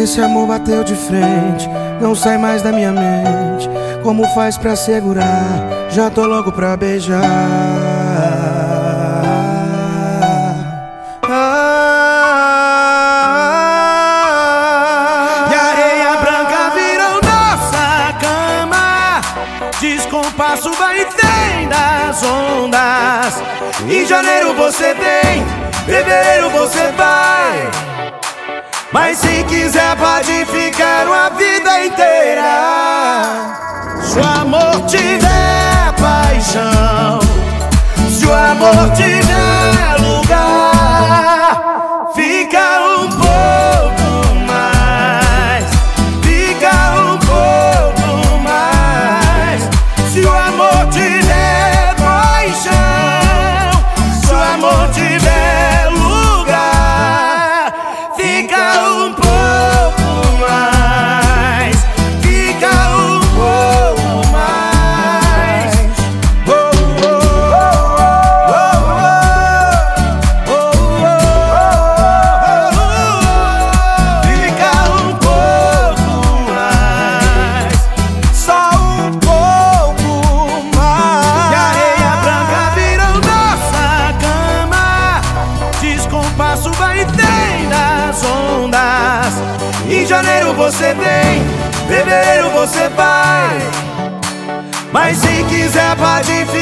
esse amor bateu de frente, não sai mais da minha mente. Como faz pra segurar? Já tô louco pra beijar. E areia branca virou nossa cama. Descompasso vai e vem das ondas. Em janeiro você vem, fevereiro você vai. Mas se quiser pode ficar uma vida inteira. Se o amor tiver paixão Se o amor tiver Descompasso vai e vem das ondas. Em janeiro você vem, fevereiro você vai. Mas se quiser pode ficar